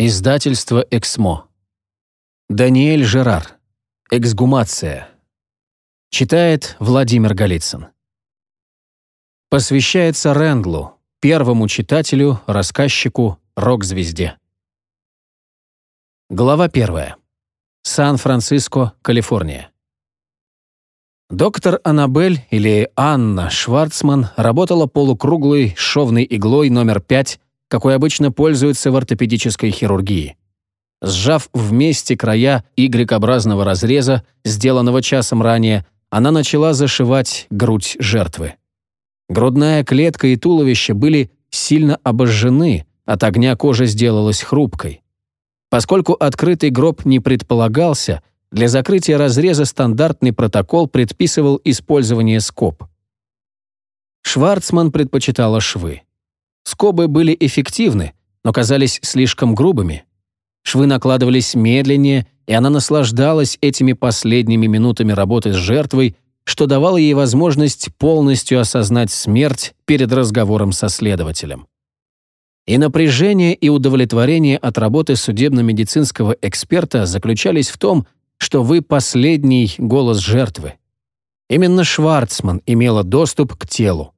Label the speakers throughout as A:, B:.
A: Издательство «Эксмо». Даниэль Жерар. Эксгумация. Читает Владимир Голицын. Посвящается Рэндлу, первому читателю, рассказчику, рок-звезде. Глава первая. Сан-Франциско, Калифорния. Доктор Аннабель или Анна Шварцман работала полукруглой шовной иглой номер 5 какой обычно пользуются в ортопедической хирургии. Сжав вместе края Y-образного разреза, сделанного часом ранее, она начала зашивать грудь жертвы. Грудная клетка и туловище были сильно обожжены, от огня кожа сделалась хрупкой. Поскольку открытый гроб не предполагался, для закрытия разреза стандартный протокол предписывал использование скоб. Шварцман предпочитала швы. Скобы были эффективны, но казались слишком грубыми. Швы накладывались медленнее, и она наслаждалась этими последними минутами работы с жертвой, что давало ей возможность полностью осознать смерть перед разговором со следователем. И напряжение и удовлетворение от работы судебно-медицинского эксперта заключались в том, что вы последний голос жертвы. Именно Шварцман имела доступ к телу.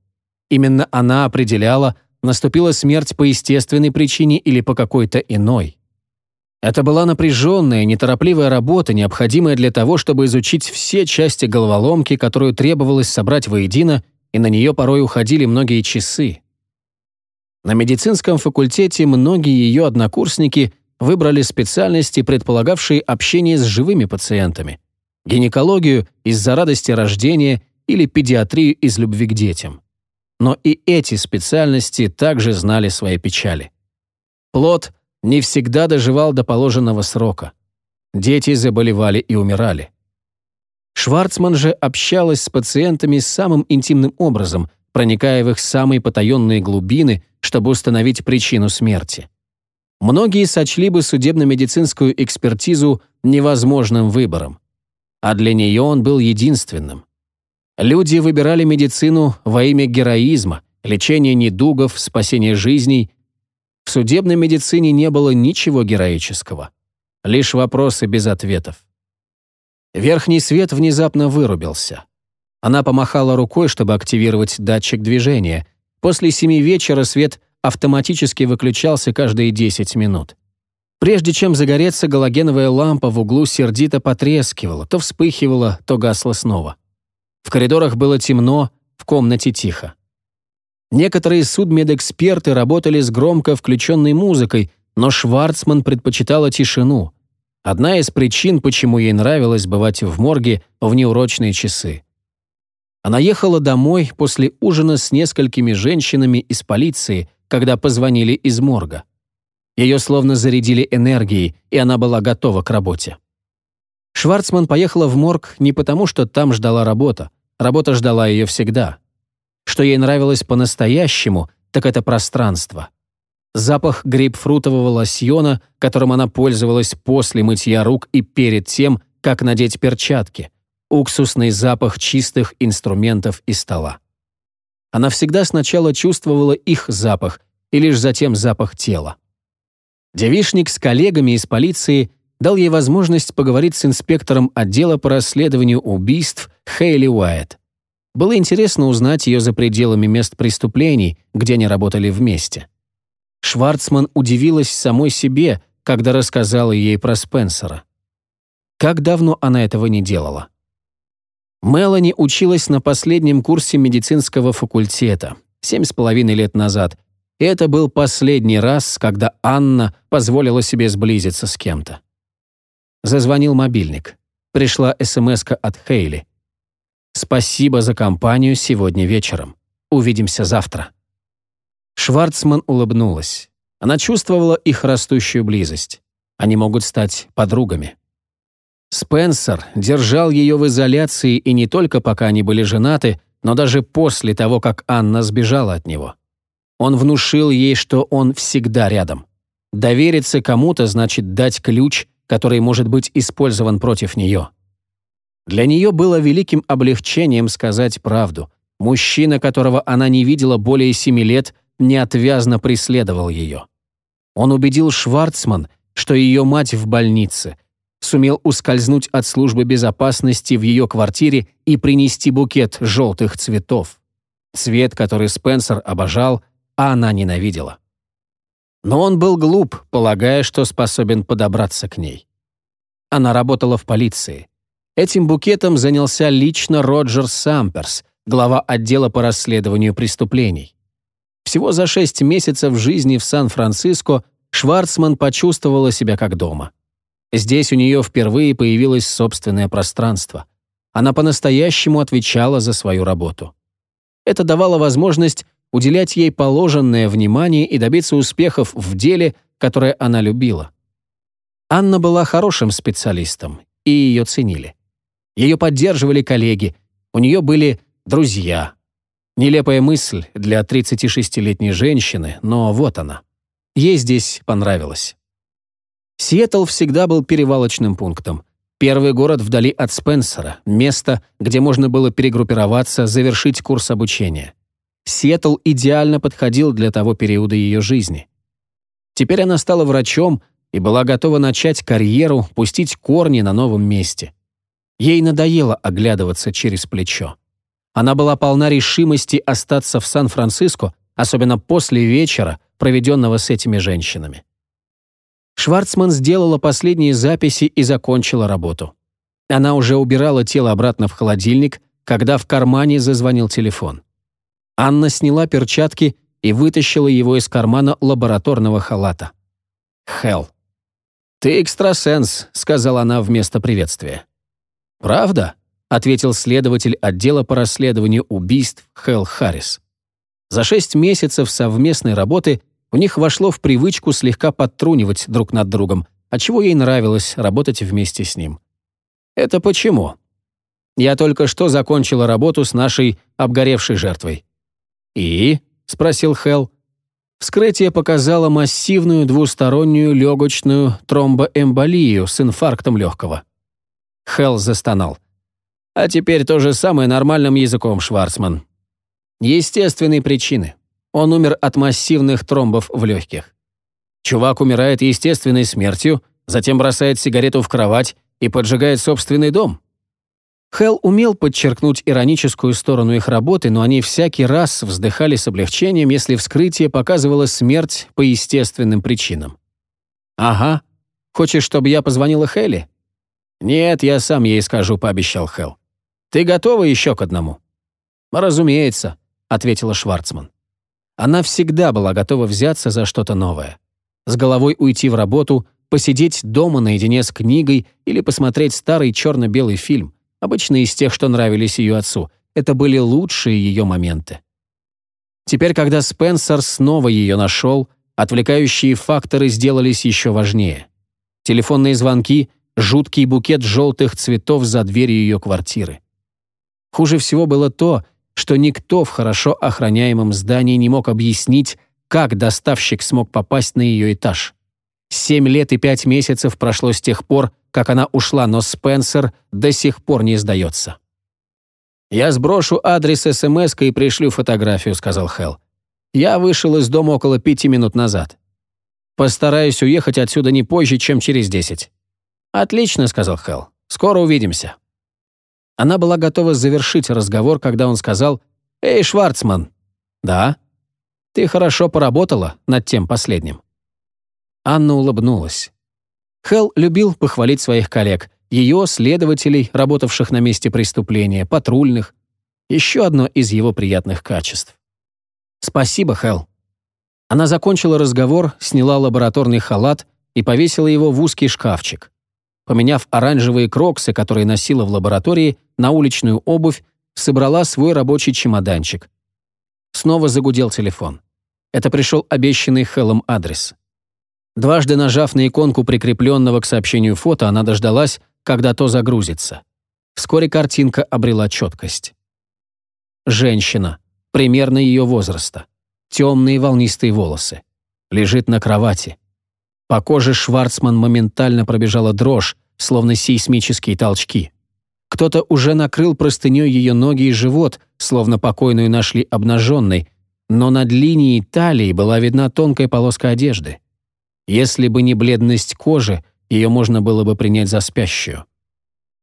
A: Именно она определяла, наступила смерть по естественной причине или по какой-то иной. Это была напряженная, неторопливая работа, необходимая для того, чтобы изучить все части головоломки, которую требовалось собрать воедино, и на нее порой уходили многие часы. На медицинском факультете многие ее однокурсники выбрали специальности, предполагавшие общение с живыми пациентами, гинекологию из-за радости рождения или педиатрию из любви к детям. Но и эти специальности также знали свои печали. Плод не всегда доживал до положенного срока. Дети заболевали и умирали. Шварцман же общалась с пациентами самым интимным образом, проникая в их самые потаенные глубины, чтобы установить причину смерти. Многие сочли бы судебно-медицинскую экспертизу невозможным выбором. А для нее он был единственным. Люди выбирали медицину во имя героизма, лечения недугов, спасения жизней. В судебной медицине не было ничего героического. Лишь вопросы без ответов. Верхний свет внезапно вырубился. Она помахала рукой, чтобы активировать датчик движения. После семи вечера свет автоматически выключался каждые 10 минут. Прежде чем загореться, галогеновая лампа в углу сердито потрескивала, то вспыхивала, то гасла снова. В коридорах было темно, в комнате тихо. Некоторые судмедэксперты работали с громко включенной музыкой, но Шварцман предпочитала тишину. Одна из причин, почему ей нравилось бывать в морге в неурочные часы. Она ехала домой после ужина с несколькими женщинами из полиции, когда позвонили из морга. Ее словно зарядили энергией, и она была готова к работе. Шварцман поехала в морг не потому, что там ждала работа. Работа ждала ее всегда. Что ей нравилось по-настоящему, так это пространство. Запах грейпфрутового лосьона, которым она пользовалась после мытья рук и перед тем, как надеть перчатки. Уксусный запах чистых инструментов и стола. Она всегда сначала чувствовала их запах и лишь затем запах тела. Девишник с коллегами из полиции дал ей возможность поговорить с инспектором отдела по расследованию убийств Хейли Уайт. Было интересно узнать ее за пределами мест преступлений, где они работали вместе. Шварцман удивилась самой себе, когда рассказала ей про Спенсера. Как давно она этого не делала? Мелани училась на последнем курсе медицинского факультета, семь с половиной лет назад, и это был последний раз, когда Анна позволила себе сблизиться с кем-то. Зазвонил мобильник. Пришла смс от Хейли. «Спасибо за компанию сегодня вечером. Увидимся завтра». Шварцман улыбнулась. Она чувствовала их растущую близость. Они могут стать подругами. Спенсер держал ее в изоляции и не только пока они были женаты, но даже после того, как Анна сбежала от него. Он внушил ей, что он всегда рядом. Довериться кому-то значит дать ключ который может быть использован против нее. Для нее было великим облегчением сказать правду. Мужчина, которого она не видела более семи лет, неотвязно преследовал ее. Он убедил Шварцман, что ее мать в больнице, сумел ускользнуть от службы безопасности в ее квартире и принести букет желтых цветов. Цвет, который Спенсер обожал, а она ненавидела. Но он был глуп, полагая, что способен подобраться к ней. Она работала в полиции. Этим букетом занялся лично Роджер Самперс, глава отдела по расследованию преступлений. Всего за шесть месяцев жизни в Сан-Франциско Шварцман почувствовала себя как дома. Здесь у нее впервые появилось собственное пространство. Она по-настоящему отвечала за свою работу. Это давало возможность уделять ей положенное внимание и добиться успехов в деле, которое она любила. Анна была хорошим специалистом, и ее ценили. Ее поддерживали коллеги, у нее были друзья. Нелепая мысль для 36-летней женщины, но вот она. Ей здесь понравилось. Сиэтл всегда был перевалочным пунктом. Первый город вдали от Спенсера, место, где можно было перегруппироваться, завершить курс обучения. Сиэтл идеально подходил для того периода ее жизни. Теперь она стала врачом и была готова начать карьеру, пустить корни на новом месте. Ей надоело оглядываться через плечо. Она была полна решимости остаться в Сан-Франциско, особенно после вечера, проведенного с этими женщинами. Шварцман сделала последние записи и закончила работу. Она уже убирала тело обратно в холодильник, когда в кармане зазвонил телефон. Анна сняла перчатки и вытащила его из кармана лабораторного халата. Хелл. «Ты экстрасенс», — сказала она вместо приветствия. «Правда?» — ответил следователь отдела по расследованию убийств Хелл Харрис. За шесть месяцев совместной работы у них вошло в привычку слегка подтрунивать друг над другом, отчего ей нравилось работать вместе с ним. «Это почему?» «Я только что закончила работу с нашей обгоревшей жертвой». «И?» — спросил Хелл. Вскрытие показало массивную двустороннюю легочную тромбоэмболию с инфарктом легкого. Хелл застонал. «А теперь то же самое нормальным языком, Шварцман. Естественные причины. Он умер от массивных тромбов в легких. Чувак умирает естественной смертью, затем бросает сигарету в кровать и поджигает собственный дом. Хелл умел подчеркнуть ироническую сторону их работы, но они всякий раз вздыхали с облегчением, если вскрытие показывало смерть по естественным причинам. «Ага. Хочешь, чтобы я позвонила Хелли?» «Нет, я сам ей скажу», — пообещал Хелл. «Ты готова еще к одному?» «Разумеется», — ответила Шварцман. Она всегда была готова взяться за что-то новое. С головой уйти в работу, посидеть дома наедине с книгой или посмотреть старый черно-белый фильм — обычно из тех, что нравились ее отцу. Это были лучшие ее моменты. Теперь, когда Спенсер снова ее нашел, отвлекающие факторы сделались еще важнее. Телефонные звонки, жуткий букет желтых цветов за дверью ее квартиры. Хуже всего было то, что никто в хорошо охраняемом здании не мог объяснить, как доставщик смог попасть на ее этаж. Семь лет и пять месяцев прошло с тех пор, как она ушла, но Спенсер до сих пор не сдается. «Я сброшу адрес СМС и пришлю фотографию», — сказал Хелл. «Я вышел из дома около пяти минут назад. Постараюсь уехать отсюда не позже, чем через десять». «Отлично», — сказал Хелл. «Скоро увидимся». Она была готова завершить разговор, когда он сказал «Эй, Шварцман». «Да?» «Ты хорошо поработала над тем последним». Анна улыбнулась. Хелл любил похвалить своих коллег, ее следователей, работавших на месте преступления, патрульных. Еще одно из его приятных качеств. «Спасибо, Хелл». Она закончила разговор, сняла лабораторный халат и повесила его в узкий шкафчик. Поменяв оранжевые кроксы, которые носила в лаборатории, на уличную обувь, собрала свой рабочий чемоданчик. Снова загудел телефон. Это пришел обещанный Хеллом адрес. Дважды нажав на иконку прикрепленного к сообщению фото, она дождалась, когда то загрузится. Вскоре картинка обрела четкость. Женщина, примерно ее возраста. Темные волнистые волосы. Лежит на кровати. По коже Шварцман моментально пробежала дрожь, словно сейсмические толчки. Кто-то уже накрыл простыней ее ноги и живот, словно покойную нашли обнаженной, но над линией талии была видна тонкая полоска одежды. Если бы не бледность кожи, ее можно было бы принять за спящую.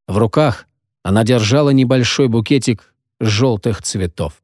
A: В руках она держала небольшой букетик желтых цветов.